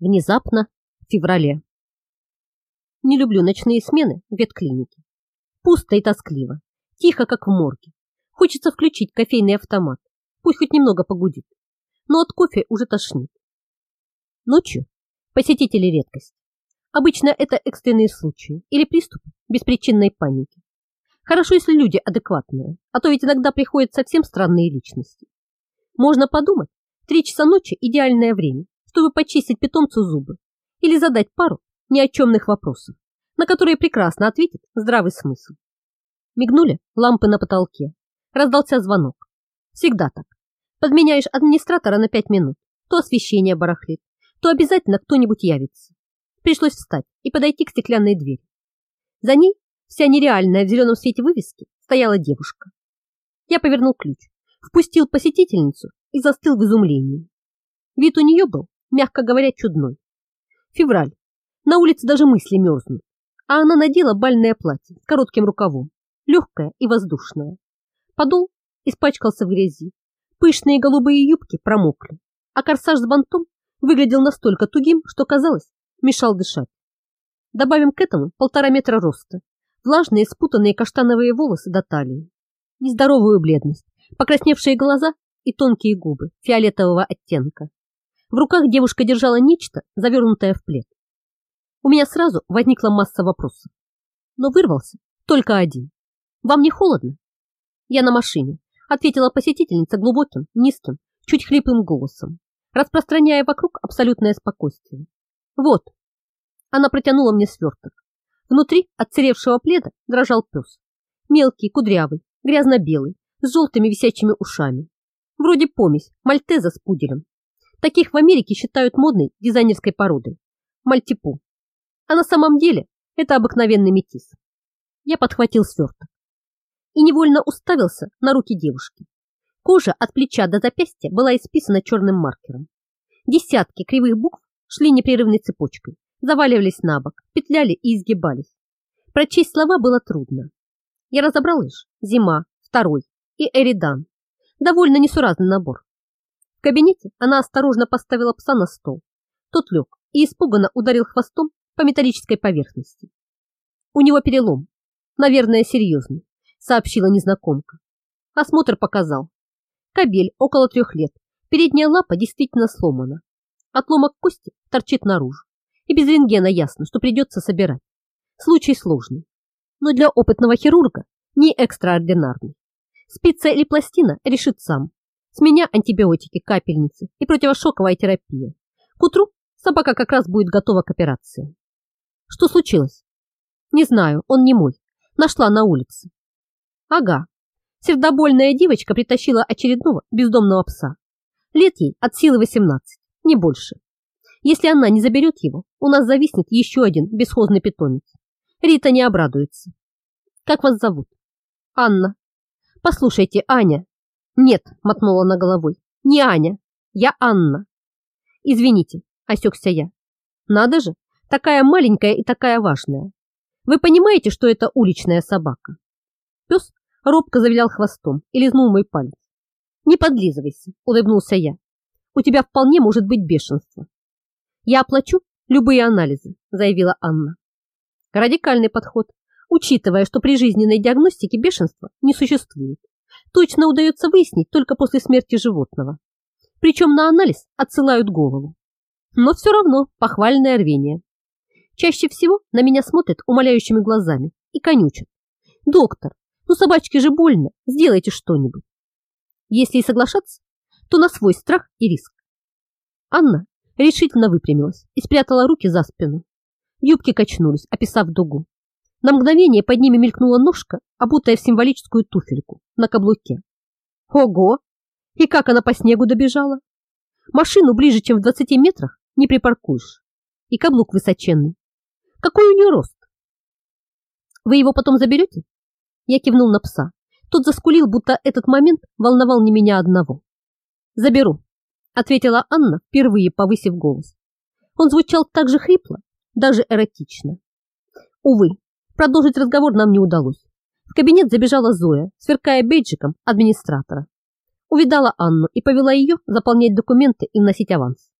Внезапно, в феврале. Не люблю ночные смены в ветклинике. Пусто и тоскливо, тихо, как в морге. Хочется включить кофейный автомат, пусть хоть немного погудит. Но от кофе уже тошнит. Ночью посетители редкость. Обычно это экстренные случаи или приступы беспричинной паники. Хорошо, если люди адекватные, а то ведь иногда приходят совсем странные личности. Можно подумать, три часа ночи – идеальное время, чтобы почистить питомцу зубы или задать пару ни о чемных вопросов, на которые прекрасно ответит здравый смысл. Мигнули лампы на потолке. Раздался звонок. Всегда так. Подменяешь администратора на пять минут, то освещение барахлит, то обязательно кто-нибудь явится. Пришлось встать и подойти к стеклянной двери. За ней, вся нереальная в зеленом свете вывески, стояла девушка. Я повернул ключ, впустил посетительницу и застыл в изумлении. Вид у нее был мягко говоря, чудной. Февраль. На улице даже мысли мерзнут. А она надела бальное платье с коротким рукавом, легкое и воздушное. Подол испачкался в грязи. Пышные голубые юбки промокли, а корсаж с бантом выглядел настолько тугим, что, казалось, мешал дышать. Добавим к этому полтора метра роста, влажные спутанные каштановые волосы до талии, нездоровую бледность, покрасневшие глаза и тонкие губы фиолетового оттенка. В руках девушка держала нечто, завернутое в плед. У меня сразу возникла масса вопросов, но вырвался только один. «Вам не холодно?» «Я на машине», — ответила посетительница глубоким, низким, чуть хриплым голосом, распространяя вокруг абсолютное спокойствие. «Вот». Она протянула мне сверток. Внутри отцеревшего пледа дрожал пес. Мелкий, кудрявый, грязно-белый, с желтыми висячими ушами. Вроде помесь, мальтеза с пуделем. Таких в Америке считают модной дизайнерской породой. Мальтипу. А на самом деле это обыкновенный метис. Я подхватил сверток и невольно уставился на руки девушки. Кожа от плеча до запястья была исписана черным маркером. Десятки кривых букв шли непрерывной цепочкой, заваливались на бок, петляли и изгибались. Прочесть слова было трудно. Я разобрал лишь «Зима», «Второй» и «Эридан». Довольно несуразный набор кабинете она осторожно поставила пса на стол. Тот лег и испуганно ударил хвостом по металлической поверхности. У него перелом, наверное, серьезный, сообщила незнакомка. Осмотр показал. Кобель около трех лет, передняя лапа действительно сломана. Отломок кости торчит наружу. И без рентгена ясно, что придется собирать. Случай сложный, но для опытного хирурга не экстраординарный. Спица или пластина решит сам, с меня антибиотики, капельницы и противошоковая терапия. К утру собака как раз будет готова к операции. Что случилось? Не знаю, он не мой. Нашла на улице. Ага. Сердобольная девочка притащила очередного бездомного пса. Лет ей от силы 18, не больше. Если она не заберет его, у нас зависнет еще один бесхозный питомец. Рита не обрадуется. Как вас зовут? Анна. Послушайте, Аня, «Нет», — мотнула она головой, — «не Аня, я Анна». «Извините», — осекся я. «Надо же, такая маленькая и такая важная. Вы понимаете, что это уличная собака?» Пес робко завилял хвостом и лизнул мой палец. «Не подлизывайся», — улыбнулся я. «У тебя вполне может быть бешенство». «Я оплачу любые анализы», — заявила Анна. Радикальный подход, учитывая, что при жизненной диагностике бешенства не существует точно удается выяснить только после смерти животного. Причем на анализ отсылают голову. Но все равно похвальное рвение. Чаще всего на меня смотрят умоляющими глазами и конючат. «Доктор, ну собачке же больно, сделайте что-нибудь». Если и соглашаться, то на свой страх и риск. Анна решительно выпрямилась и спрятала руки за спину. Юбки качнулись, описав дугу. На мгновение под ними мелькнула ножка, обутая в символическую туфельку на каблуке. Ого! И как она по снегу добежала? Машину ближе, чем в 20 метрах, не припаркуешь. И каблук высоченный. Какой у нее рост? Вы его потом заберете? Я кивнул на пса. Тот заскулил, будто этот момент волновал не меня одного. Заберу, ответила Анна, впервые повысив голос. Он звучал так же хрипло, даже эротично. Увы, Продолжить разговор нам не удалось. В кабинет забежала Зоя, сверкая бейджиком администратора. Увидала Анну и повела ее заполнять документы и вносить аванс.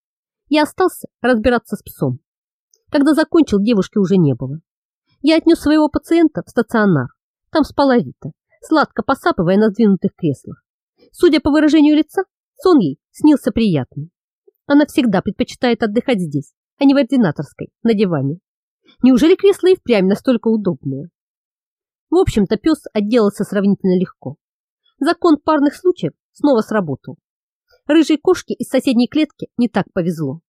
Я остался разбираться с псом. Когда закончил, девушки уже не было. Я отнес своего пациента в стационар. Там спала Рита, сладко посапывая на сдвинутых креслах. Судя по выражению лица, сон ей снился приятный. Она всегда предпочитает отдыхать здесь, а не в ординаторской, на диване. Неужели кресла и впрямь настолько удобные? В общем-то, пес отделался сравнительно легко. Закон парных случаев снова сработал. Рыжей кошке из соседней клетки не так повезло.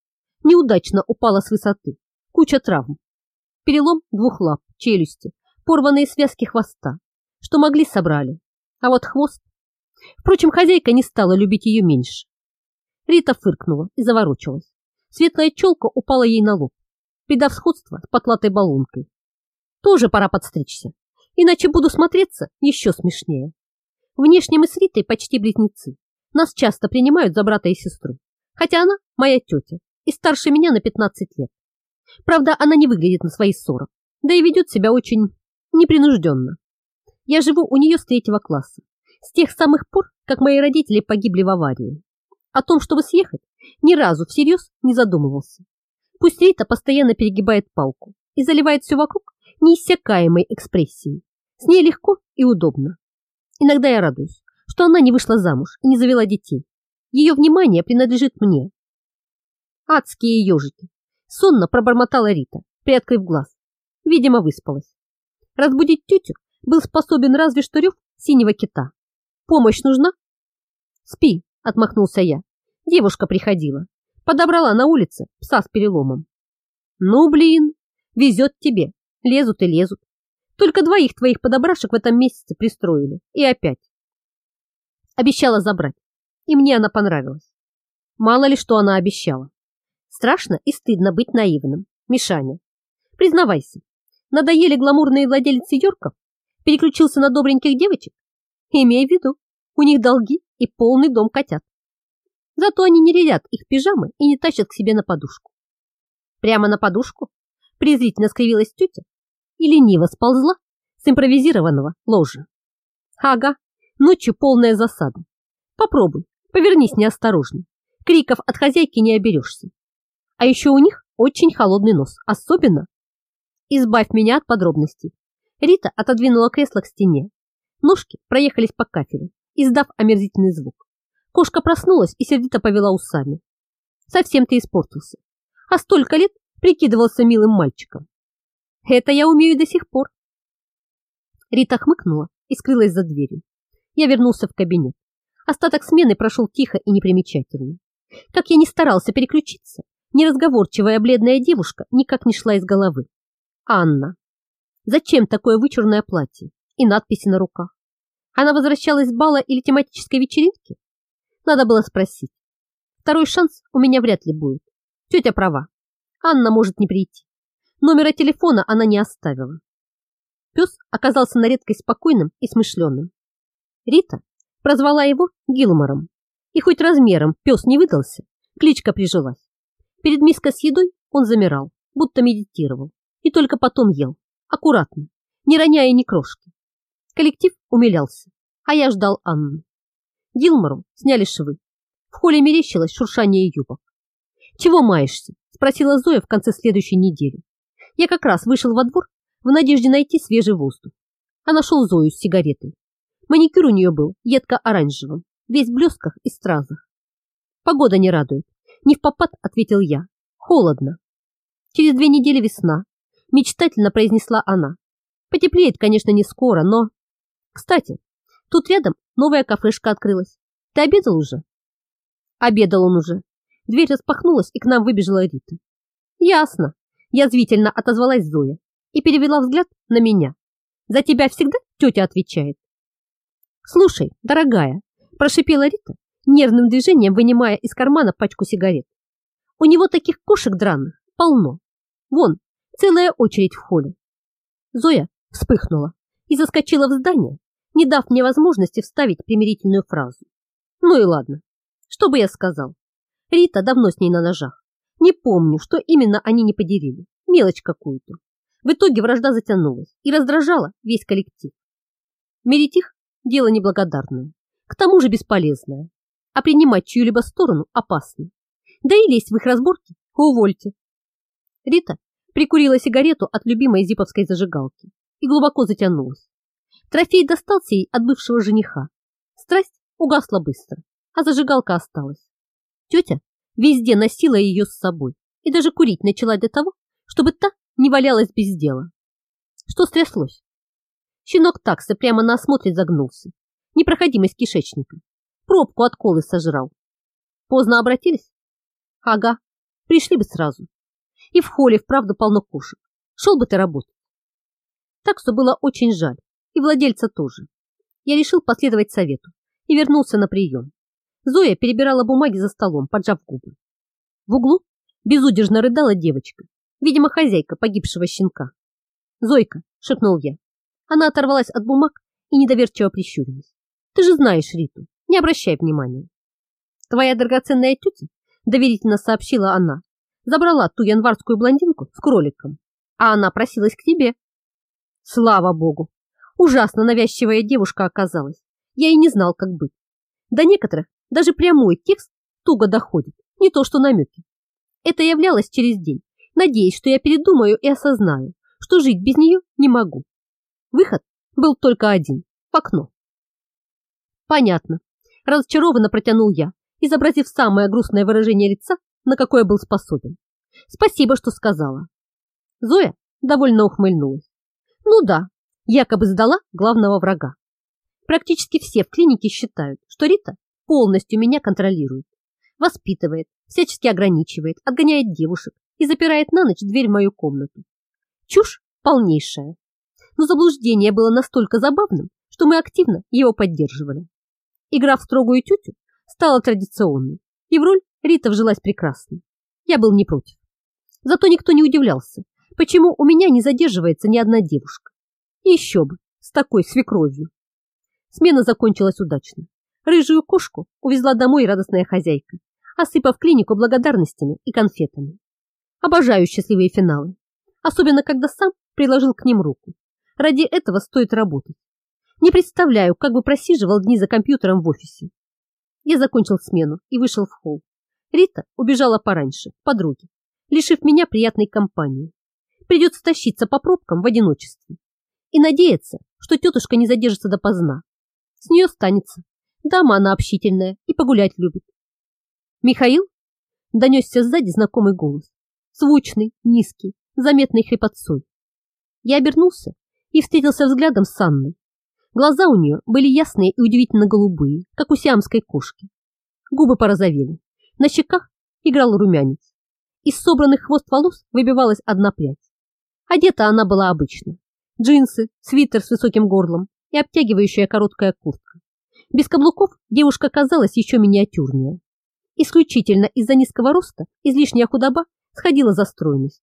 Неудачно упала с высоты. Куча травм. Перелом двух лап, челюсти, порванные связки хвоста. Что могли, собрали. А вот хвост... Впрочем, хозяйка не стала любить ее меньше. Рита фыркнула и заворочилась. Светлая челка упала ей на лоб, придав сходство с потлатой баллонкой. Тоже пора подстричься, иначе буду смотреться еще смешнее. Внешне мы с Ритой почти близнецы. Нас часто принимают за брата и сестру, хотя она моя тетя и старше меня на 15 лет. Правда, она не выглядит на свои 40, да и ведет себя очень непринужденно. Я живу у нее с третьего класса, с тех самых пор, как мои родители погибли в аварии. О том, чтобы съехать, ни разу всерьез не задумывался. Пусть Рита постоянно перегибает палку и заливает все вокруг неиссякаемой экспрессией. С ней легко и удобно. Иногда я радуюсь, что она не вышла замуж и не завела детей. Ее внимание принадлежит мне. Адские ежики. Сонно пробормотала Рита, приоткрыв глаз. Видимо, выспалась. Разбудить тетю был способен разве что рев синего кита. Помощь нужна? Спи, отмахнулся я. Девушка приходила. Подобрала на улице пса с переломом. Ну, блин, везет тебе. Лезут и лезут. Только двоих твоих подобрашек в этом месяце пристроили. И опять. Обещала забрать. И мне она понравилась. Мало ли, что она обещала. Страшно и стыдно быть наивным. Мишаня, признавайся, надоели гламурные владельцы Йорков? Переключился на добреньких девочек? Имей в виду, у них долги и полный дом котят. Зато они не рядят их пижамы и не тащат к себе на подушку. Прямо на подушку? Презрительно скривилась тетя и лениво сползла с импровизированного ложа. Ага, ночью полная засада. Попробуй, повернись неосторожно. Криков от хозяйки не оберешься. А еще у них очень холодный нос, особенно... Избавь меня от подробностей. Рита отодвинула кресло к стене. Ножки проехались по кафелю, издав омерзительный звук. Кошка проснулась и сердито повела усами. Совсем ты испортился. А столько лет прикидывался милым мальчиком. Это я умею до сих пор. Рита хмыкнула и скрылась за дверью. Я вернулся в кабинет. Остаток смены прошел тихо и непримечательно. Как я не старался переключиться, неразговорчивая бледная девушка никак не шла из головы. Анна. Зачем такое вычурное платье и надписи на руках? Она возвращалась с бала или тематической вечеринки? Надо было спросить. Второй шанс у меня вряд ли будет. Тетя права. Анна может не прийти. Номера телефона она не оставила. Пес оказался на редкость спокойным и смышленым. Рита прозвала его Гилмором. И хоть размером пес не выдался, кличка прижилась. Перед миской с едой он замирал, будто медитировал, и только потом ел, аккуратно, не роняя ни крошки. Коллектив умилялся, а я ждал Анну. Гилмору сняли швы. В холле мерещилось шуршание юбок. «Чего маешься?» – спросила Зоя в конце следующей недели. Я как раз вышел во двор в надежде найти свежий воздух. А нашел Зою с сигаретой. Маникюр у нее был едко-оранжевым, весь в блесках и стразах. Погода не радует. Не в попад, ответил я. Холодно. Через две недели весна. Мечтательно произнесла она. Потеплеет, конечно, не скоро, но... Кстати, тут рядом новая кафешка открылась. Ты обедал уже? Обедал он уже. Дверь распахнулась, и к нам выбежала Рита. Ясно, Язвительно отозвалась Зоя и перевела взгляд на меня. За тебя всегда тетя отвечает. Слушай, дорогая, прошипела Рита, нервным движением вынимая из кармана пачку сигарет. У него таких кошек драных полно. Вон, целая очередь в холле. Зоя вспыхнула и заскочила в здание, не дав мне возможности вставить примирительную фразу. Ну и ладно, что бы я сказал? Рита давно с ней на ножах. Не помню, что именно они не поделили. Мелочь какую-то. В итоге вражда затянулась и раздражала весь коллектив. Мерить их – дело неблагодарное, к тому же бесполезное, а принимать чью-либо сторону опасно. Да и лезть в их разборки увольте. Рита прикурила сигарету от любимой зиповской зажигалки и глубоко затянулась. Трофей достался ей от бывшего жениха. Страсть угасла быстро, а зажигалка осталась. Тетя везде носила ее с собой и даже курить начала для того, чтобы та не валялась без дела. Что стряслось? Щенок такса прямо на осмотре загнулся. Непроходимость кишечника. Пробку от колы сожрал. Поздно обратились? Ага, пришли бы сразу. И в холле вправду полно кошек. Шел бы ты работать. Так что было очень жаль. И владельца тоже. Я решил последовать совету и вернулся на прием. Зоя перебирала бумаги за столом, поджав губы. В углу безудержно рыдала девочка, видимо, хозяйка погибшего щенка. «Зойка!» — шепнул я. Она оторвалась от бумаг и недоверчиво прищурилась. «Ты же знаешь Риту, не обращай внимания». «Твоя драгоценная тетя?» — доверительно сообщила она. «Забрала ту январскую блондинку с кроликом, а она просилась к тебе». «Слава богу! Ужасно навязчивая девушка оказалась. Я и не знал, как быть. До некоторых даже прямой текст туго доходит, не то что намеки. Это являлось через день, надеясь, что я передумаю и осознаю, что жить без нее не могу. Выход был только один – в окно. Понятно. Разочарованно протянул я, изобразив самое грустное выражение лица, на какое был способен. Спасибо, что сказала. Зоя довольно ухмыльнулась. Ну да, якобы сдала главного врага. Практически все в клинике считают, что Рита полностью меня контролирует, воспитывает, всячески ограничивает, отгоняет девушек и запирает на ночь дверь в мою комнату. Чушь полнейшая. Но заблуждение было настолько забавным, что мы активно его поддерживали. Игра в строгую тетю стала традиционной, и в роль Рита вжилась прекрасно. Я был не против. Зато никто не удивлялся, почему у меня не задерживается ни одна девушка. Еще бы, с такой свекровью. Смена закончилась удачно. Рыжую кошку увезла домой радостная хозяйка, осыпав клинику благодарностями и конфетами. Обожаю счастливые финалы, особенно когда сам приложил к ним руку. Ради этого стоит работать. Не представляю, как бы просиживал дни за компьютером в офисе. Я закончил смену и вышел в холл. Рита убежала пораньше, подруги, лишив меня приятной компании. Придется тащиться по пробкам в одиночестве и надеяться, что тетушка не задержится допоздна. С нее станется. Дама она общительная и погулять любит. Михаил? Донесся сзади знакомый голос. Звучный, низкий, заметный хрипотцой. Я обернулся и встретился взглядом с Анной. Глаза у нее были ясные и удивительно голубые, как у сиамской кошки. Губы порозовели, на щеках играл румянец. Из собранных хвост волос выбивалась одна прядь. Одета она была обычно джинсы, свитер с высоким горлом и обтягивающая короткая куртка. Без каблуков девушка казалась еще миниатюрнее. Исключительно из-за низкого роста излишняя худоба сходила за стройность.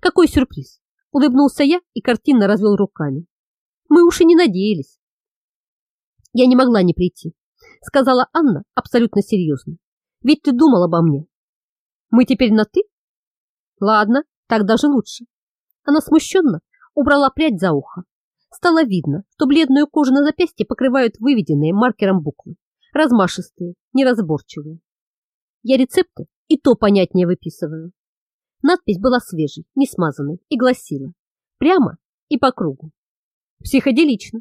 Какой сюрприз! Улыбнулся я и картинно развел руками. Мы уж и не надеялись. Я не могла не прийти, сказала Анна абсолютно серьезно. Ведь ты думал обо мне. Мы теперь на «ты»? Ладно, так даже лучше. Она смущенно убрала прядь за ухо. Стало видно, что бледную кожу на запястье покрывают выведенные маркером буквы, размашистые, неразборчивые. Я рецепты и то понятнее выписываю. Надпись была свежей, не смазанной и гласила прямо и по кругу. Психоделично.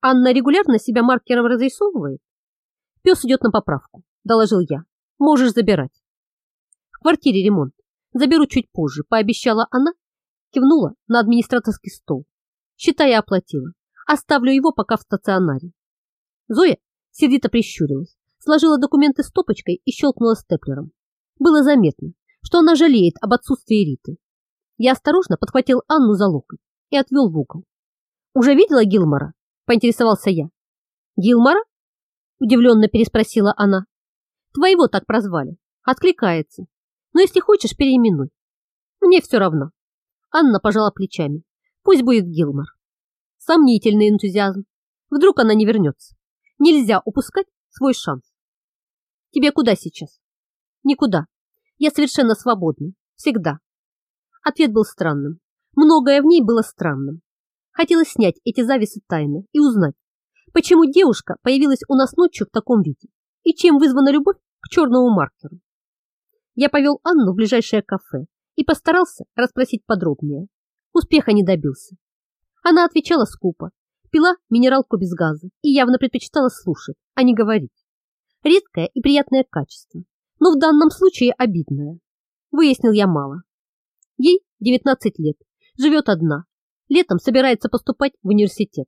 Анна регулярно себя маркером разрисовывает. Пес идет на поправку, доложил я. Можешь забирать. В квартире ремонт. Заберу чуть позже, пообещала она Кивнула на администраторский стол. Считай, оплатила. Оставлю его пока в стационаре. Зоя сердито прищурилась, сложила документы стопочкой и щелкнула степлером. Было заметно, что она жалеет об отсутствии Риты. Я осторожно подхватил Анну за локоть и отвел в угол. «Уже видела Гилмора?» – поинтересовался я. «Гилмора?» – удивленно переспросила она. «Твоего так прозвали. Откликается. Но если хочешь, переименуй. Мне все равно». Анна пожала плечами. Пусть будет Гилмор. Сомнительный энтузиазм. Вдруг она не вернется. Нельзя упускать свой шанс. Тебе куда сейчас? Никуда. Я совершенно свободна. Всегда. Ответ был странным. Многое в ней было странным. Хотелось снять эти зависы тайны и узнать, почему девушка появилась у нас ночью в таком виде и чем вызвана любовь к черному маркеру. Я повел Анну в ближайшее кафе и постарался расспросить подробнее. Успеха не добился. Она отвечала скупо, пила минералку без газа и явно предпочитала слушать, а не говорить. Редкое и приятное качество, но в данном случае обидное. Выяснил я мало. Ей 19 лет, живет одна, летом собирается поступать в университет.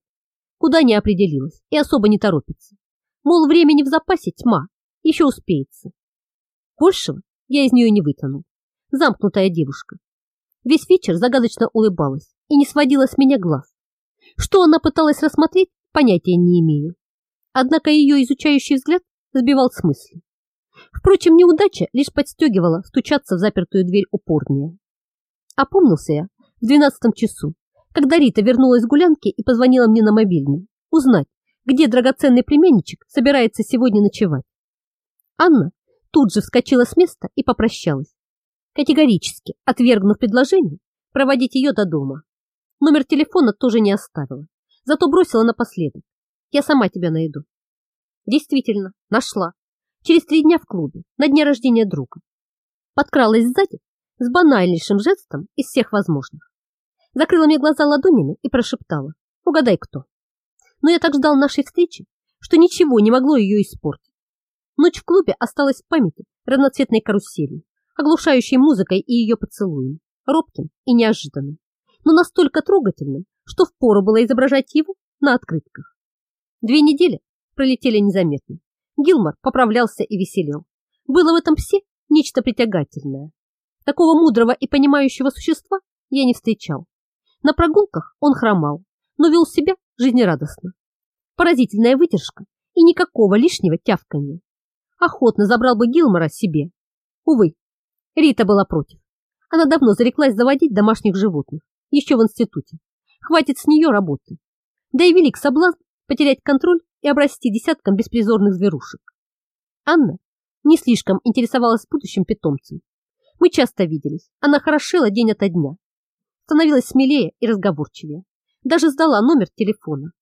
Куда не определилась и особо не торопится. Мол, времени в запасе тьма, еще успеется. Большего я из нее не вытянул. Замкнутая девушка. Весь вечер загадочно улыбалась и не сводила с меня глаз. Что она пыталась рассмотреть, понятия не имею. Однако ее изучающий взгляд сбивал с мысли. Впрочем, неудача лишь подстегивала стучаться в запертую дверь упорнее. Опомнился я в двенадцатом часу, когда Рита вернулась с гулянки и позвонила мне на мобильный, узнать, где драгоценный племянничек собирается сегодня ночевать. Анна тут же вскочила с места и попрощалась, категорически отвергнув предложение проводить ее до дома. Номер телефона тоже не оставила, зато бросила напоследок. Я сама тебя найду. Действительно, нашла. Через три дня в клубе, на дне рождения друга. Подкралась сзади с банальнейшим жестом из всех возможных. Закрыла мне глаза ладонями и прошептала. Угадай, кто. Но я так ждал нашей встречи, что ничего не могло ее испортить. Ночь в клубе осталась в памяти разноцветной каруселью, оглушающей музыкой и ее поцелуем, робким и неожиданным, но настолько трогательным, что впору было изображать его на открытках. Две недели пролетели незаметно. Гилмор поправлялся и веселел. Было в этом все нечто притягательное. Такого мудрого и понимающего существа я не встречал. На прогулках он хромал, но вел себя жизнерадостно. Поразительная выдержка и никакого лишнего тявканья охотно забрал бы Гилмора себе. Увы, Рита была против. Она давно зареклась заводить домашних животных, еще в институте. Хватит с нее работы. Да и велик соблазн потерять контроль и обрасти десятком беспризорных зверушек. Анна не слишком интересовалась будущим питомцем. Мы часто виделись, она хорошела день ото дня. Становилась смелее и разговорчивее. Даже сдала номер телефона.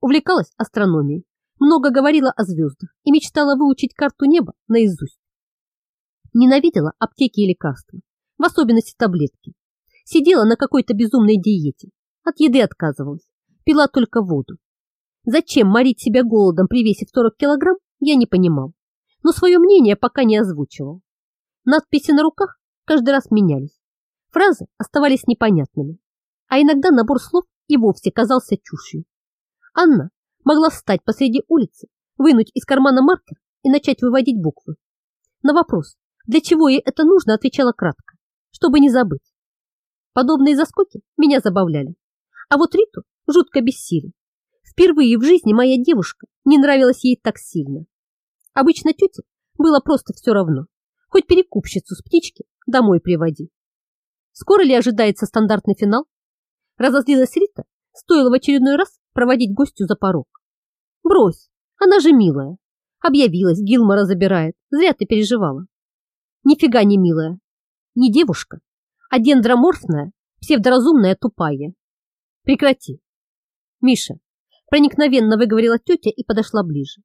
Увлекалась астрономией много говорила о звездах и мечтала выучить карту неба наизусть. Ненавидела аптеки и лекарства, в особенности таблетки. Сидела на какой-то безумной диете, от еды отказывалась, пила только воду. Зачем морить себя голодом при весе 40 килограмм, я не понимал, но свое мнение пока не озвучивал. Надписи на руках каждый раз менялись, фразы оставались непонятными, а иногда набор слов и вовсе казался чушью. Анна могла встать посреди улицы, вынуть из кармана маркер и начать выводить буквы. На вопрос, для чего ей это нужно, отвечала кратко, чтобы не забыть. Подобные заскоки меня забавляли. А вот Риту жутко бессили. Впервые в жизни моя девушка не нравилась ей так сильно. Обычно тете было просто все равно. Хоть перекупщицу с птички домой приводи. Скоро ли ожидается стандартный финал? Разозлилась Рита, стоило в очередной раз проводить гостю за порог. Брось, она же милая. Объявилась, Гилмора забирает. Зря ты переживала. Нифига не милая. Не девушка, а дендроморфная, псевдоразумная тупая. Прекрати. Миша, проникновенно выговорила тетя и подошла ближе.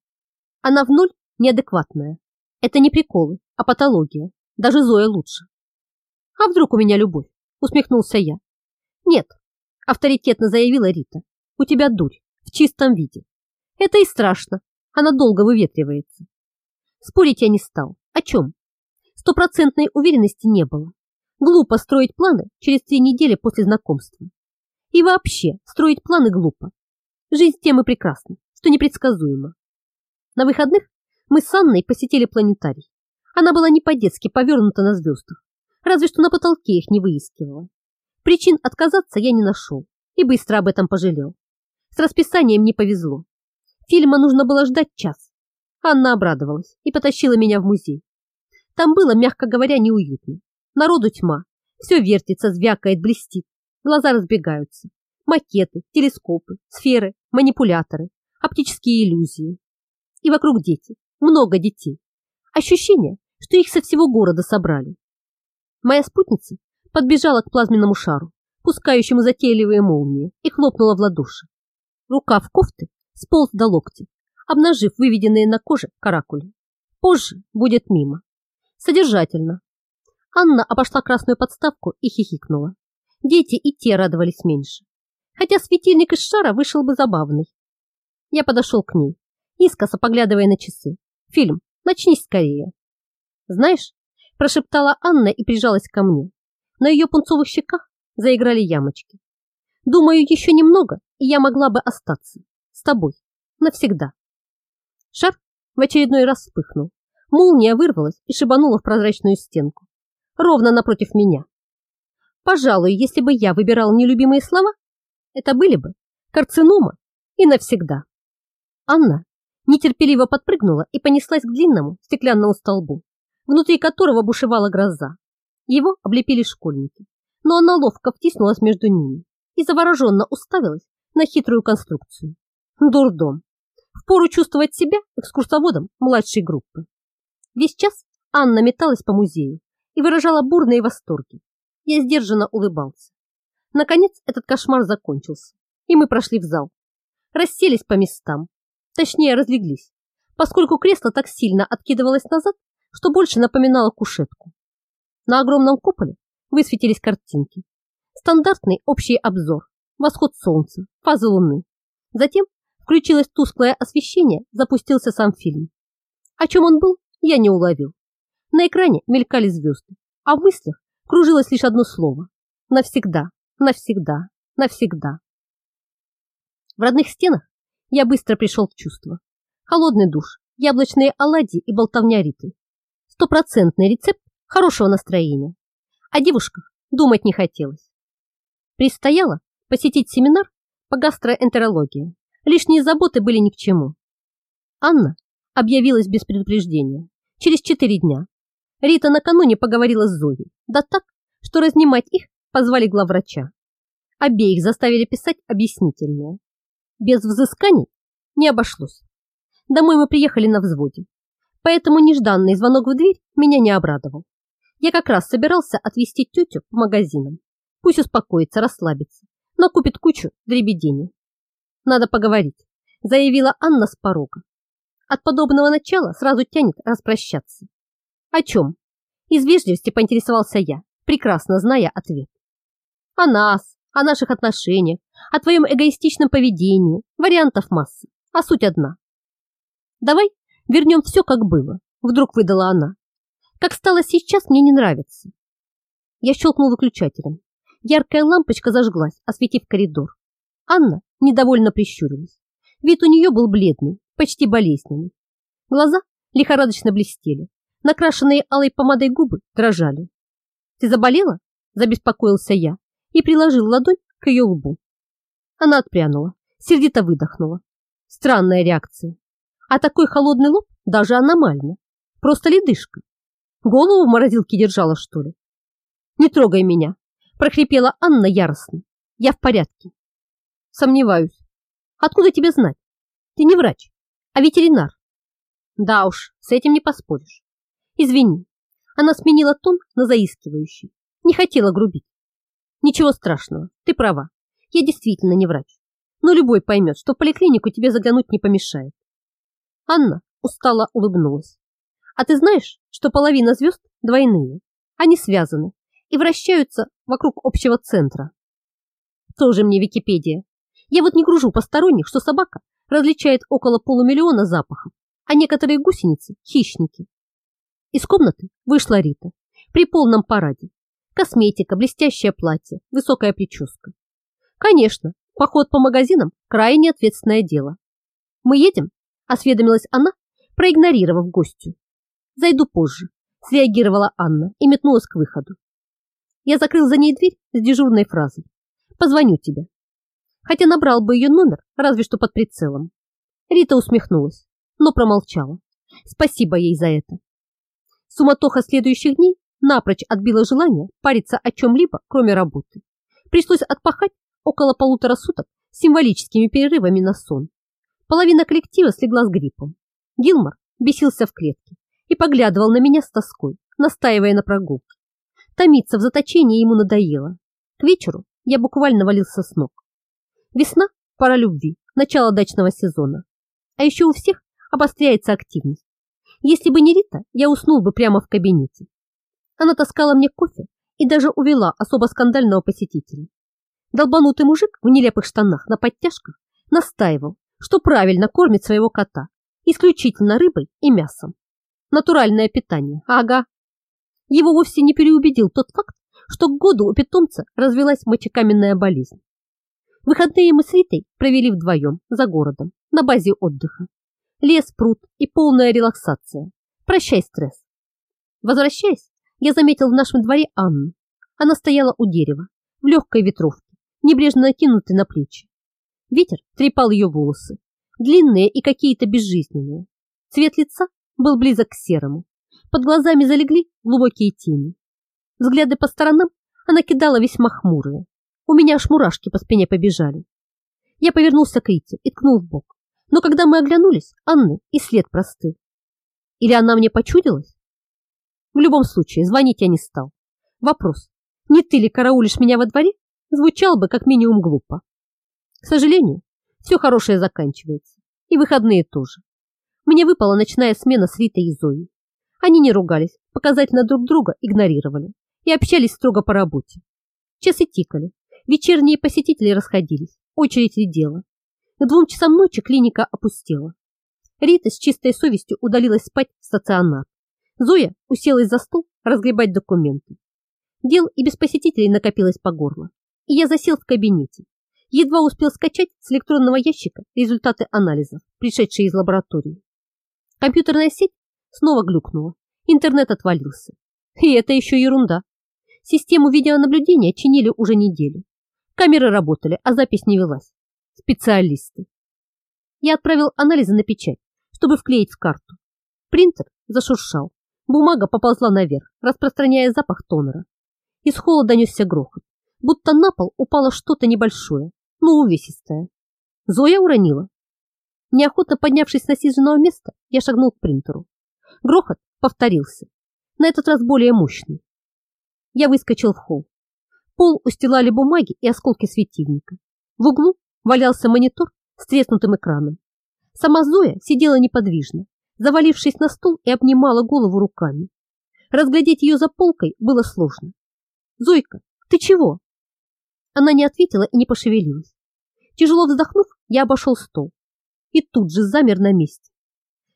Она в ноль неадекватная. Это не приколы, а патология. Даже Зоя лучше. А вдруг у меня любовь? Усмехнулся я. Нет, авторитетно заявила Рита. У тебя дурь в чистом виде. Это и страшно. Она долго выветривается. Спорить я не стал. О чем? Стопроцентной уверенности не было. Глупо строить планы через три недели после знакомства. И вообще, строить планы глупо. Жизнь тем и прекрасна, что непредсказуема. На выходных мы с Анной посетили планетарий. Она была не по-детски повернута на звездах, разве что на потолке их не выискивала. Причин отказаться я не нашел и быстро об этом пожалел. С расписанием не повезло. Фильма нужно было ждать час. Анна обрадовалась и потащила меня в музей. Там было, мягко говоря, неуютно. Народу тьма. Все вертится, звякает, блестит. Глаза разбегаются. Макеты, телескопы, сферы, манипуляторы, оптические иллюзии. И вокруг дети. Много детей. Ощущение, что их со всего города собрали. Моя спутница подбежала к плазменному шару, пускающему затейливые молнии, и хлопнула в ладоши. Рука в кофты сполз до локтя, обнажив выведенные на коже каракули. Позже будет мимо. Содержательно, Анна обошла красную подставку и хихикнула. Дети и те радовались меньше. Хотя светильник из шара вышел бы забавный. Я подошел к ней, искоса поглядывая на часы. Фильм, начнись скорее. Знаешь, прошептала Анна и прижалась ко мне. На ее пунцовых щеках заиграли ямочки. Думаю, еще немного, и я могла бы остаться с тобой навсегда. Шар в очередной раз вспыхнул. Молния вырвалась и шибанула в прозрачную стенку. Ровно напротив меня. Пожалуй, если бы я выбирал нелюбимые слова, это были бы карцинома и навсегда. Анна нетерпеливо подпрыгнула и понеслась к длинному стеклянному столбу, внутри которого бушевала гроза. Его облепили школьники, но она ловко втиснулась между ними и завороженно уставилась на хитрую конструкцию. Дурдом. Впору чувствовать себя экскурсоводом младшей группы. Весь час Анна металась по музею и выражала бурные восторги. Я сдержанно улыбался. Наконец этот кошмар закончился, и мы прошли в зал. Расселись по местам, точнее разлеглись, поскольку кресло так сильно откидывалось назад, что больше напоминало кушетку. На огромном куполе высветились картинки. Стандартный общий обзор, восход солнца, фазы луны. Затем включилось тусклое освещение, запустился сам фильм. О чем он был, я не уловил. На экране мелькали звезды, а в мыслях кружилось лишь одно слово. Навсегда, навсегда, навсегда. В родных стенах я быстро пришел в чувство. Холодный душ, яблочные оладьи и болтовня Риты. Стопроцентный рецепт хорошего настроения. О девушках думать не хотелось. Предстояло посетить семинар по гастроэнтерологии. Лишние заботы были ни к чему. Анна объявилась без предупреждения. Через четыре дня. Рита накануне поговорила с Зоей. Да так, что разнимать их позвали главврача. Обеих заставили писать объяснительные. Без взысканий не обошлось. Домой мы приехали на взводе. Поэтому нежданный звонок в дверь меня не обрадовал. Я как раз собирался отвезти тетю в магазинам. Пусть успокоится, расслабится, накупит кучу дребедения. Надо поговорить, заявила Анна с порога. От подобного начала сразу тянет распрощаться. О чем? Из вежливости поинтересовался я, прекрасно зная ответ. О нас, о наших отношениях, о твоем эгоистичном поведении. Вариантов масса, а суть одна. Давай вернем все, как было, вдруг выдала она. Как стало сейчас, мне не нравится. Я щелкнул выключателем. Яркая лампочка зажглась, осветив коридор. Анна недовольно прищурилась. Вид у нее был бледный, почти болезненный. Глаза лихорадочно блестели. Накрашенные алой помадой губы дрожали. «Ты заболела?» – забеспокоился я и приложил ладонь к ее лбу. Она отпрянула, сердито выдохнула. Странная реакция. А такой холодный лоб даже аномально. Просто ледышка. Голову в морозилке держала, что ли? Не трогай меня, прохрипела Анна яростно. Я в порядке. Сомневаюсь. Откуда тебе знать? Ты не врач, а ветеринар. Да уж, с этим не поспоришь. Извини. Она сменила тон на заискивающий. Не хотела грубить. Ничего страшного, ты права. Я действительно не врач. Но любой поймет, что в поликлинику тебе заглянуть не помешает. Анна устало улыбнулась. А ты знаешь, что половина звезд двойные? Они связаны и вращаются вокруг общего центра. Тоже мне Википедия. Я вот не гружу посторонних, что собака различает около полумиллиона запахов, а некоторые гусеницы – хищники. Из комнаты вышла Рита при полном параде. Косметика, блестящее платье, высокая прическа. Конечно, поход по магазинам – крайне ответственное дело. «Мы едем?» – осведомилась она, проигнорировав гостью. Зайду позже, среагировала Анна и метнулась к выходу. Я закрыл за ней дверь с дежурной фразой. Позвоню тебе. Хотя набрал бы ее номер, разве что под прицелом. Рита усмехнулась, но промолчала. Спасибо ей за это. Суматоха следующих дней напрочь отбила желание париться о чем-либо, кроме работы. Пришлось отпахать около полутора суток с символическими перерывами на сон. Половина коллектива слегла с гриппом. Гилмор бесился в клетке и поглядывал на меня с тоской, настаивая на прогулке. Томиться в заточении ему надоело. К вечеру я буквально валился с ног. Весна – пора любви, начало дачного сезона. А еще у всех обостряется активность. Если бы не Рита, я уснул бы прямо в кабинете. Она таскала мне кофе и даже увела особо скандального посетителя. Долбанутый мужик в нелепых штанах на подтяжках настаивал, что правильно кормит своего кота, исключительно рыбой и мясом. Натуральное питание, ага. Его вовсе не переубедил тот факт, что к году у питомца развелась мочекаменная болезнь. Выходные мы с Ритой провели вдвоем за городом, на базе отдыха. Лес, пруд и полная релаксация. Прощай стресс. Возвращаясь, я заметил в нашем дворе Анну. Она стояла у дерева, в легкой ветровке, небрежно накинутой на плечи. Ветер трепал ее волосы, длинные и какие-то безжизненные. Цвет лица был близок к серому. Под глазами залегли глубокие тени. Взгляды по сторонам она кидала весьма хмурые. У меня аж мурашки по спине побежали. Я повернулся к Ите и ткнул в бок. Но когда мы оглянулись, Анны и след простыл. Или она мне почудилась? В любом случае, звонить я не стал. Вопрос, не ты ли караулишь меня во дворе, звучал бы как минимум глупо. К сожалению, все хорошее заканчивается. И выходные тоже. Мне выпала ночная смена с Ритой и Зоей. Они не ругались, показательно друг друга игнорировали и общались строго по работе. Часы тикали, вечерние посетители расходились, очередь редела. К двум часам ночи клиника опустела. Рита с чистой совестью удалилась спать в стационар. Зоя уселась за стол разгребать документы. Дел и без посетителей накопилось по горло. И я засел в кабинете. Едва успел скачать с электронного ящика результаты анализов, пришедшие из лаборатории. Компьютерная сеть снова глюкнула. Интернет отвалился. И это еще ерунда. Систему видеонаблюдения чинили уже неделю. Камеры работали, а запись не велась. Специалисты. Я отправил анализы на печать, чтобы вклеить в карту. Принтер зашуршал. Бумага поползла наверх, распространяя запах тонера. Из холла донесся грохот, будто на пол упало что-то небольшое, но увесистое. Зоя уронила. Неохотно поднявшись с насиженного места, я шагнул к принтеру. Грохот повторился, на этот раз более мощный. Я выскочил в холл. Пол устилали бумаги и осколки светильника. В углу валялся монитор с треснутым экраном. Сама Зоя сидела неподвижно, завалившись на стул и обнимала голову руками. Разглядеть ее за полкой было сложно. «Зойка, ты чего?» Она не ответила и не пошевелилась. Тяжело вздохнув, я обошел стол и тут же замер на месте.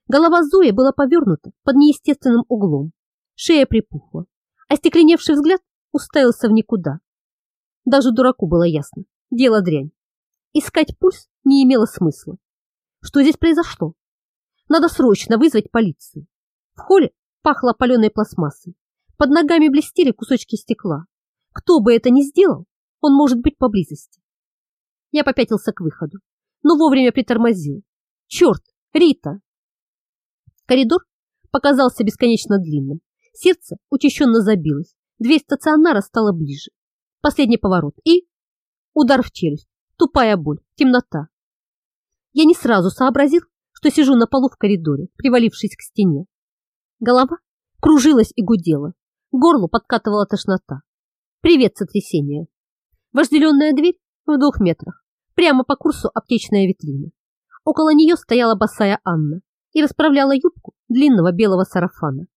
Голова Зои была повернута под неестественным углом, шея припухла, а стекленевший взгляд уставился в никуда. Даже дураку было ясно, дело дрянь. Искать пульс не имело смысла. Что здесь произошло? Надо срочно вызвать полицию. В холле пахло паленой пластмассой. Под ногами блестели кусочки стекла. Кто бы это ни сделал, он может быть поблизости. Я попятился к выходу, но вовремя притормозил. Черт, Рита! Коридор показался бесконечно длинным. Сердце учащенно забилось. Дверь стационара стала ближе. Последний поворот и... Удар в челюсть. Тупая боль, темнота. Я не сразу сообразил, что сижу на полу в коридоре, привалившись к стене. Голова кружилась и гудела, горлу подкатывала тошнота. Привет, сотрясение. Вожделенная дверь в двух метрах, прямо по курсу аптечная витрина. Около нее стояла босая Анна и расправляла юбку длинного белого сарафана.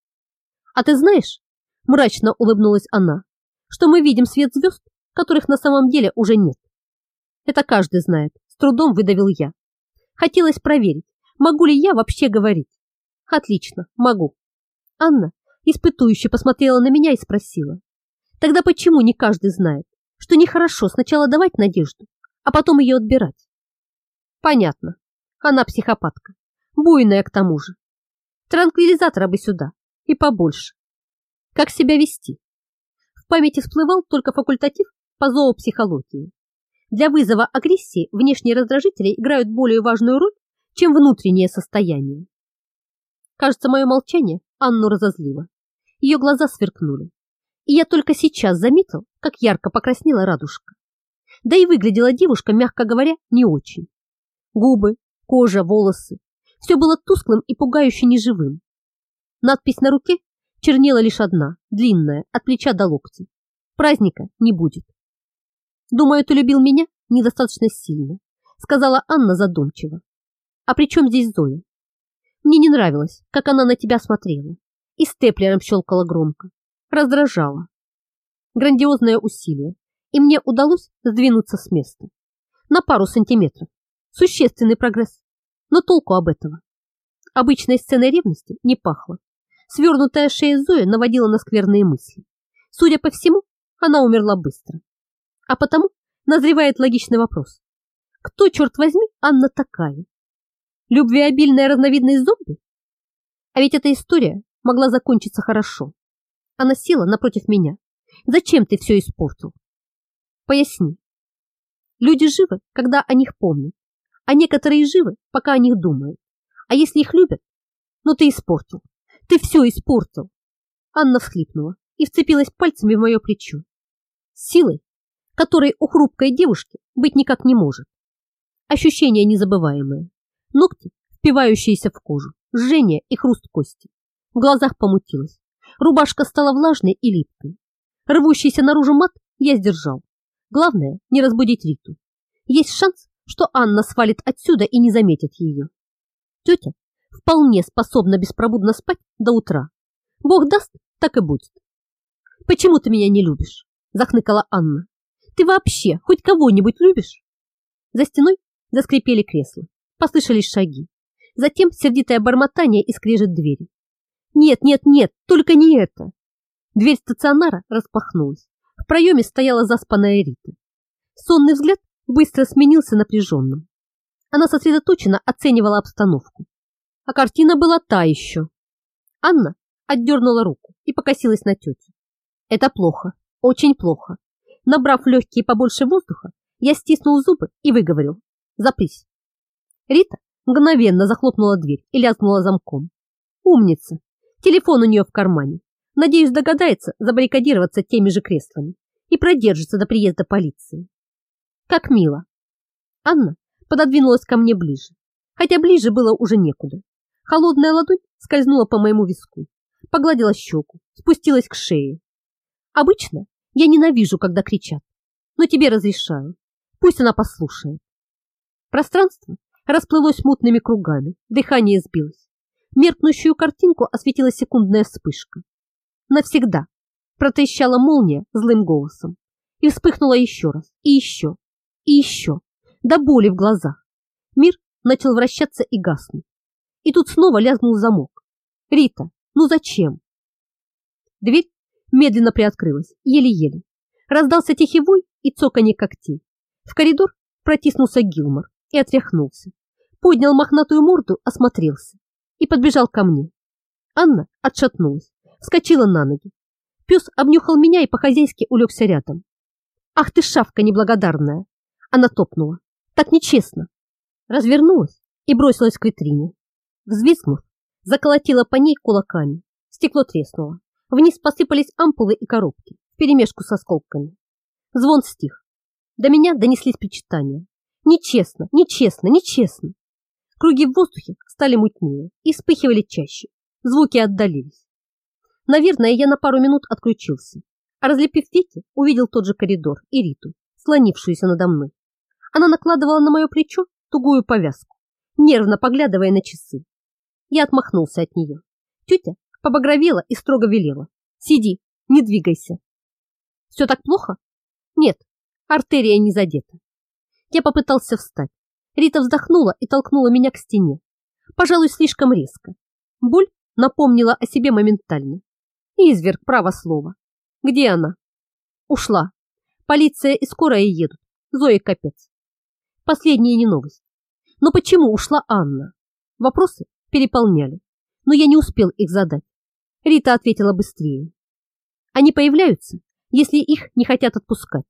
«А ты знаешь, — мрачно улыбнулась она, — что мы видим свет звезд, которых на самом деле уже нет?» «Это каждый знает», — с трудом выдавил я. Хотелось проверить, Могу ли я вообще говорить? Отлично, могу. Анна испытующе посмотрела на меня и спросила. Тогда почему не каждый знает, что нехорошо сначала давать надежду, а потом ее отбирать? Понятно. Она психопатка. Буйная к тому же. Транквилизатора бы сюда. И побольше. Как себя вести? Памяти всплывал только факультатив по зоопсихологии. Для вызова агрессии внешние раздражители играют более важную роль, чем внутреннее состояние. Кажется, мое молчание Анну разозлило. Ее глаза сверкнули. И я только сейчас заметил, как ярко покраснела радужка. Да и выглядела девушка, мягко говоря, не очень. Губы, кожа, волосы. Все было тусклым и пугающе неживым. Надпись на руке чернела лишь одна, длинная, от плеча до локтя. Праздника не будет. Думаю, ты любил меня недостаточно сильно, сказала Анна задумчиво. А при чем здесь Зоя? Мне не нравилось, как она на тебя смотрела. И степлером щелкала громко. раздражало. Грандиозное усилие, и мне удалось сдвинуться с места. На пару сантиметров. Существенный прогресс. Но толку об этом. Обычной сценой ревности не пахло. Свернутая шея Зои наводила на скверные мысли. Судя по всему, она умерла быстро. А потому назревает логичный вопрос. Кто, черт возьми, Анна такая? Любвеобильная разновидность зомби? А ведь эта история могла закончиться хорошо. Она села напротив меня. Зачем ты все испортил? Поясни. Люди живы, когда о них помнят, а некоторые живы, пока о них думают. А если их любят? Ну ты испортил. Ты все испортил. Анна всхлипнула и вцепилась пальцами в мое плечо. силой, которой у хрупкой девушки быть никак не может. Ощущения незабываемые. Ногти, впивающиеся в кожу, жжение и хруст кости. В глазах помутилось. Рубашка стала влажной и липкой. Рвущийся наружу мат я сдержал. Главное, не разбудить Риту. Есть шанс, что Анна свалит отсюда и не заметит ее. Тетя вполне способна беспробудно спать до утра. Бог даст, так и будет. «Почему ты меня не любишь?» – захныкала Анна. «Ты вообще хоть кого-нибудь любишь?» За стеной заскрипели кресла, послышались шаги. Затем сердитое бормотание и скрежет двери. «Нет, нет, нет, только не это!» Дверь стационара распахнулась. В проеме стояла заспанная Рита. Сонный взгляд быстро сменился напряженным. Она сосредоточенно оценивала обстановку. А картина была та еще. Анна отдернула руку и покосилась на тетю. Это плохо, очень плохо. Набрав легкие побольше воздуха, я стиснул зубы и выговорил. Запрись. Рита мгновенно захлопнула дверь и лязгнула замком. Умница. Телефон у нее в кармане. Надеюсь, догадается забаррикадироваться теми же креслами и продержится до приезда полиции. Как мило. Анна пододвинулась ко мне ближе, хотя ближе было уже некуда. Холодная ладонь скользнула по моему виску, погладила щеку, спустилась к шее. Обычно я ненавижу, когда кричат, но тебе разрешаю. Пусть она послушает. Пространство расплылось мутными кругами, дыхание сбилось. Меркнущую картинку осветила секундная вспышка. Навсегда протрещала молния злым голосом и вспыхнула еще раз, и еще, и еще, до боли в глазах. Мир начал вращаться и гаснуть. И тут снова лязгнул замок. «Рита, ну зачем?» Дверь медленно приоткрылась, еле-еле. Раздался тихий вой и цоканье когтей. В коридор протиснулся Гилмор и отряхнулся. Поднял мохнатую морду, осмотрелся и подбежал ко мне. Анна отшатнулась, вскочила на ноги. Пес обнюхал меня и по-хозяйски улегся рядом. «Ах ты, шавка неблагодарная!» Она топнула. «Так нечестно!» Развернулась и бросилась к витрине. Взвизгнув, заколотила по ней кулаками. Стекло треснуло. Вниз посыпались ампулы и коробки, вперемешку с осколками. Звон стих. До меня донеслись причитания. Нечестно, нечестно, нечестно. Круги в воздухе стали мутнее и вспыхивали чаще. Звуки отдалились. Наверное, я на пару минут отключился, а разлепив веки, увидел тот же коридор и Риту, слонившуюся надо мной. Она накладывала на мое плечо тугую повязку, нервно поглядывая на часы. Я отмахнулся от нее. Тетя побагровела и строго велела. «Сиди, не двигайся». «Все так плохо?» «Нет, артерия не задета». Я попытался встать, Рита вздохнула и толкнула меня к стене. Пожалуй, слишком резко. Боль напомнила о себе моментально. Изверг, право слово. Где она? Ушла. Полиция и скорая едут. Зоя капец. Последняя не новость. Но почему ушла Анна? Вопросы переполняли, но я не успел их задать. Рита ответила быстрее. Они появляются, если их не хотят отпускать.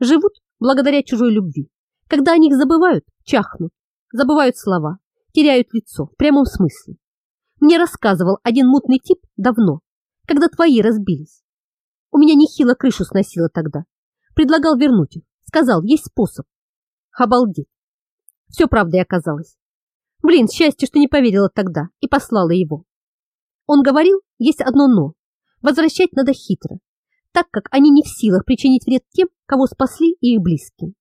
Живут благодаря чужой любви. Когда о них забывают, чахнут, забывают слова, теряют лицо в прямом смысле. Мне рассказывал один мутный тип давно, когда твои разбились. У меня нехило крышу сносило тогда. Предлагал вернуть их. Сказал, есть способ. Обалдеть. Все правдой оказалось. Блин, счастье, что не поверила тогда и послала его. Он говорил, есть одно «но». Возвращать надо хитро, так как они не в силах причинить вред тем, кого спасли и их близким.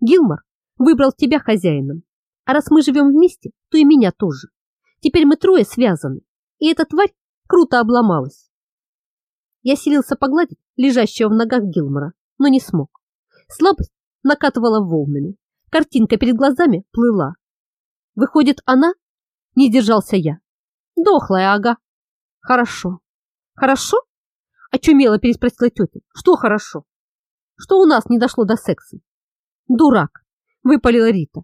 Гилмор выбрал тебя хозяином. А раз мы живем вместе, то и меня тоже. Теперь мы трое связаны. И эта тварь круто обломалась. Я силился погладить лежащего в ногах Гилмора, но не смог. Слабость накатывала волнами. Картинка перед глазами плыла. Выходит, она? Не держался я. Дохлая, ага. Хорошо. Хорошо? Очумело переспросила тетя. Что хорошо? Что у нас не дошло до секса? Дурак, выпалила Рита.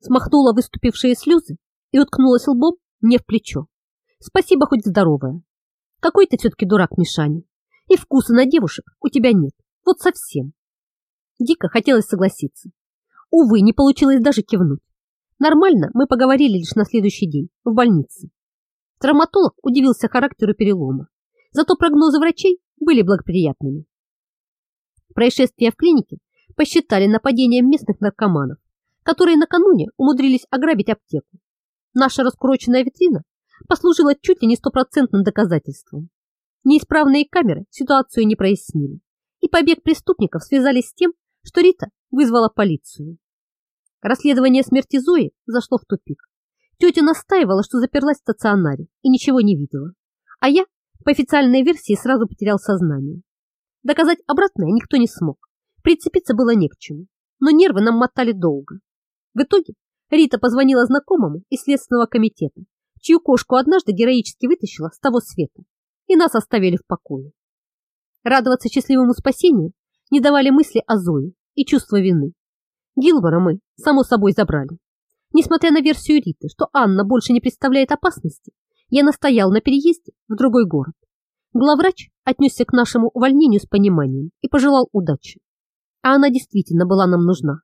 Смахнула выступившие слезы и уткнулась лбом мне в плечо. Спасибо, хоть здоровая. Какой ты все-таки дурак, Мишаня. И вкуса на девушек у тебя нет. Вот совсем. Дико хотелось согласиться. Увы, не получилось даже кивнуть. Нормально мы поговорили лишь на следующий день, в больнице. Травматолог удивился характеру перелома. Зато прогнозы врачей были благоприятными. Происшествие в клинике посчитали нападением местных наркоманов, которые накануне умудрились ограбить аптеку. Наша раскуроченная витрина послужила чуть ли не стопроцентным доказательством. Неисправные камеры ситуацию не прояснили, и побег преступников связались с тем, что Рита вызвала полицию. Расследование смерти Зои зашло в тупик. Тетя настаивала, что заперлась в стационаре и ничего не видела. А я, по официальной версии, сразу потерял сознание. Доказать обратное никто не смог. Прицепиться было не к чему. Но нервы нам мотали долго. В итоге Рита позвонила знакомому из Следственного комитета, чью кошку однажды героически вытащила с того света, и нас оставили в покое. Радоваться счастливому спасению не давали мысли о Зое и чувство вины. Гилбора мы, само собой, забрали. Несмотря на версию Риты, что Анна больше не представляет опасности, я настоял на переезде в другой город. Главврач отнесся к нашему увольнению с пониманием и пожелал удачи. А она действительно была нам нужна.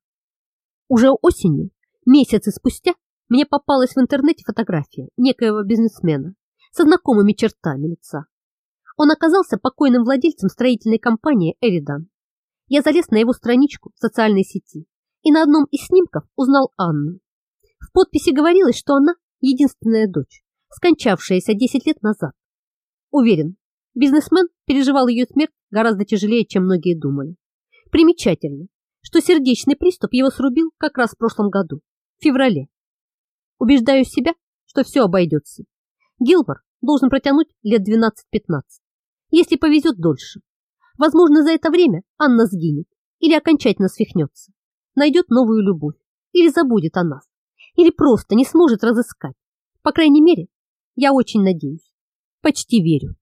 Уже осенью, месяцы спустя, мне попалась в интернете фотография некоего бизнесмена со знакомыми чертами лица. Он оказался покойным владельцем строительной компании «Эридан». Я залез на его страничку в социальной сети и на одном из снимков узнал Анну. В подписи говорилось, что она единственная дочь, скончавшаяся 10 лет назад. Уверен, бизнесмен переживал ее смерть гораздо тяжелее, чем многие думали. Примечательно, что сердечный приступ его срубил как раз в прошлом году, в феврале. Убеждаю себя, что все обойдется. Гилбор должен протянуть лет 12-15, если повезет дольше. Возможно, за это время Анна сгинет или окончательно свихнется, найдет новую любовь или забудет о нас, или просто не сможет разыскать. По крайней мере, я очень надеюсь, почти верю.